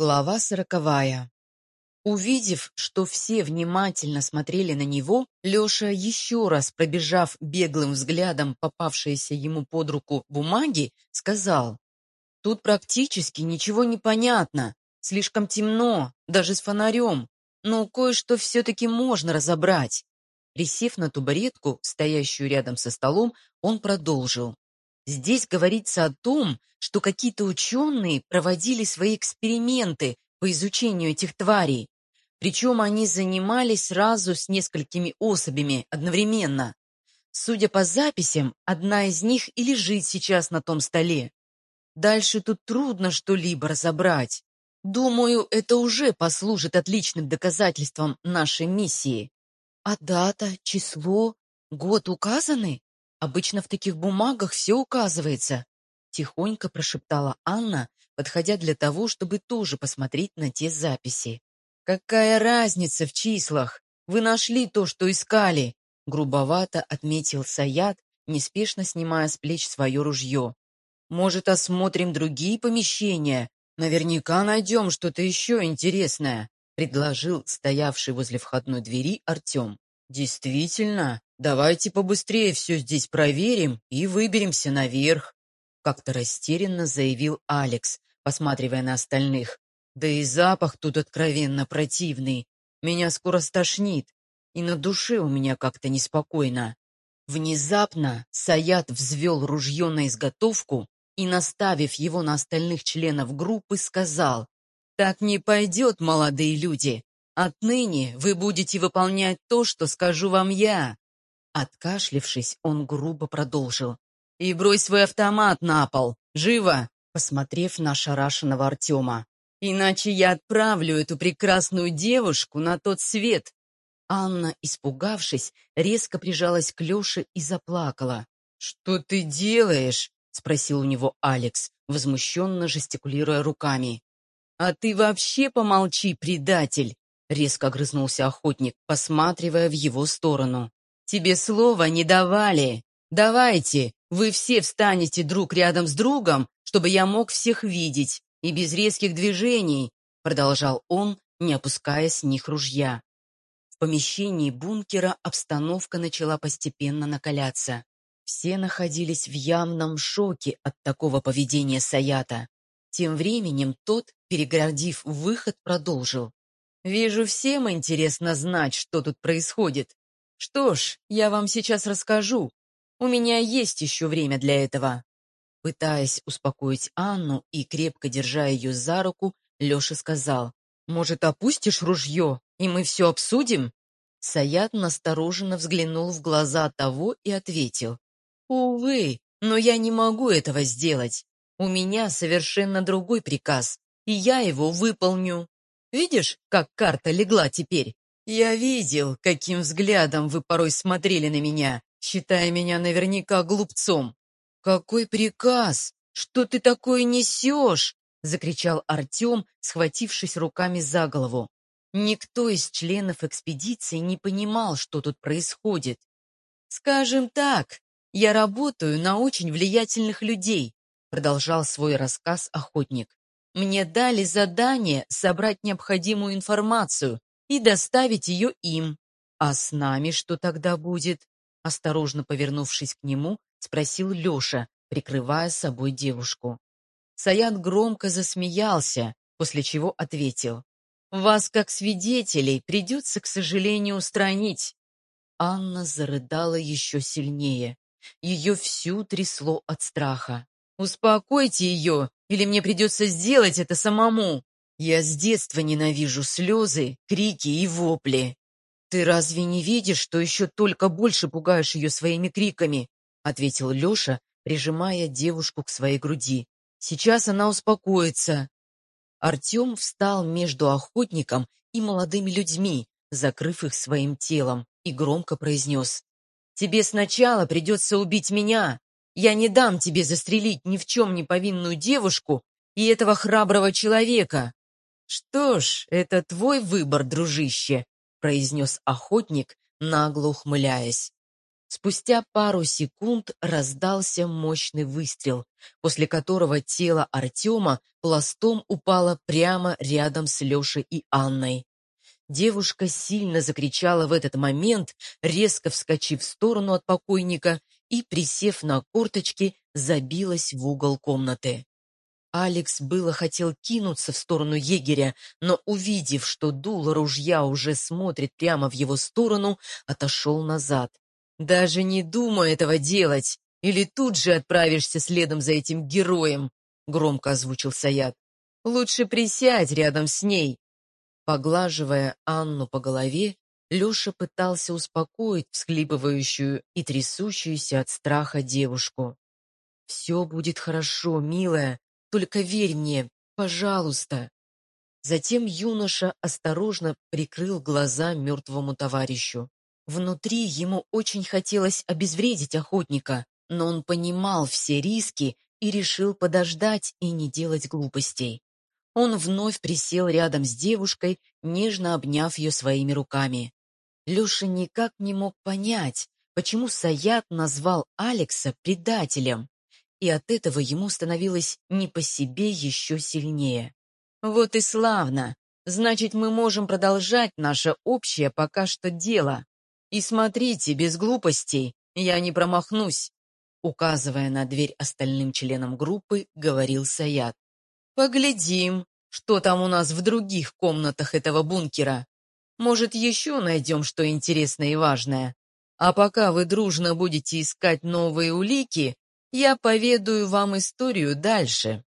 Глава сороковая. Увидев, что все внимательно смотрели на него, Леша, еще раз пробежав беглым взглядом попавшиеся ему под руку бумаги, сказал, «Тут практически ничего не понятно, слишком темно, даже с фонарем, но кое-что все-таки можно разобрать». Присев на табуретку, стоящую рядом со столом, он продолжил. Здесь говорится о том, что какие-то ученые проводили свои эксперименты по изучению этих тварей. Причем они занимались сразу с несколькими особями одновременно. Судя по записям, одна из них и лежит сейчас на том столе. Дальше тут трудно что-либо разобрать. Думаю, это уже послужит отличным доказательством нашей миссии. А дата, число, год указаны? Обычно в таких бумагах все указывается. Тихонько прошептала Анна, подходя для того, чтобы тоже посмотреть на те записи. «Какая разница в числах? Вы нашли то, что искали!» Грубовато отметил Саят, неспешно снимая с плеч свое ружье. «Может, осмотрим другие помещения? Наверняка найдем что-то еще интересное», предложил стоявший возле входной двери Артем. «Действительно, давайте побыстрее все здесь проверим и выберемся наверх», как-то растерянно заявил Алекс, посматривая на остальных. «Да и запах тут откровенно противный. Меня скоро стошнит, и на душе у меня как-то неспокойно». Внезапно Саят взвел ружье на изготовку и, наставив его на остальных членов группы, сказал, «Так не пойдет, молодые люди. Отныне вы будете выполнять то, что скажу вам я. Откашлившись, он грубо продолжил. И брось свой автомат на пол. Живо! Посмотрев на шарашенного Артема. Иначе я отправлю эту прекрасную девушку на тот свет. Анна, испугавшись, резко прижалась к Леше и заплакала. «Что ты делаешь?» — спросил у него Алекс, возмущенно жестикулируя руками. «А ты вообще помолчи, предатель!» Резко огрызнулся охотник, посматривая в его сторону. «Тебе слова не давали. Давайте, вы все встанете друг рядом с другом, чтобы я мог всех видеть, и без резких движений», продолжал он, не опуская с них ружья. В помещении бункера обстановка начала постепенно накаляться. Все находились в явном шоке от такого поведения Саята. Тем временем тот, перегородив выход, продолжил. Вижу, всем интересно знать, что тут происходит. Что ж, я вам сейчас расскажу. У меня есть еще время для этого. Пытаясь успокоить Анну и крепко держа ее за руку, Леша сказал, «Может, опустишь ружье, и мы все обсудим?» Саят настороженно взглянул в глаза того и ответил, «Увы, но я не могу этого сделать. У меня совершенно другой приказ, и я его выполню». Видишь, как карта легла теперь? Я видел, каким взглядом вы порой смотрели на меня, считая меня наверняка глупцом. Какой приказ? Что ты такое несешь? Закричал Артем, схватившись руками за голову. Никто из членов экспедиции не понимал, что тут происходит. «Скажем так, я работаю на очень влиятельных людей», продолжал свой рассказ охотник. Мне дали задание собрать необходимую информацию и доставить ее им. А с нами что тогда будет? Осторожно повернувшись к нему, спросил Леша, прикрывая собой девушку. Саян громко засмеялся, после чего ответил. «Вас, как свидетелей, придется, к сожалению, устранить». Анна зарыдала еще сильнее. Ее всю трясло от страха. «Успокойте ее, или мне придется сделать это самому. Я с детства ненавижу слезы, крики и вопли. Ты разве не видишь, что еще только больше пугаешь ее своими криками?» ответил Леша, прижимая девушку к своей груди. «Сейчас она успокоится». Артем встал между охотником и молодыми людьми, закрыв их своим телом, и громко произнес. «Тебе сначала придется убить меня, я не дам тебе застрелить ни в чем не повинную девушку и этого храброго человека. Что ж, это твой выбор, дружище, произнес охотник, нагло ухмыляясь. Спустя пару секунд раздался мощный выстрел, после которого тело Артема пластом упало прямо рядом с Лешей и Анной. Девушка сильно закричала в этот момент, резко вскочив в сторону от покойника и, присев на корточки, забилась в угол комнаты. Алекс было хотел кинуться в сторону егеря, но, увидев, что дуло ружья уже смотрит прямо в его сторону, отошел назад. «Даже не думай этого делать, или тут же отправишься следом за этим героем», — громко озвучил Саят. «Лучше присядь рядом с ней». Поглаживая Анну по голове, Леша пытался успокоить всхлипывающую и трясущуюся от страха девушку. «Все будет хорошо, милая, только верь мне, пожалуйста». Затем юноша осторожно прикрыл глаза мертвому товарищу. Внутри ему очень хотелось обезвредить охотника, но он понимал все риски и решил подождать и не делать глупостей. Он вновь присел рядом с девушкой, нежно обняв ее своими руками. Леша никак не мог понять, почему Саят назвал Алекса предателем, и от этого ему становилось не по себе еще сильнее. «Вот и славно! Значит, мы можем продолжать наше общее пока что дело. И смотрите, без глупостей, я не промахнусь!» Указывая на дверь остальным членам группы, говорил Саят. «Поглядим, что там у нас в других комнатах этого бункера. Может, еще найдем что интересное и важное. А пока вы дружно будете искать новые улики, я поведаю вам историю дальше.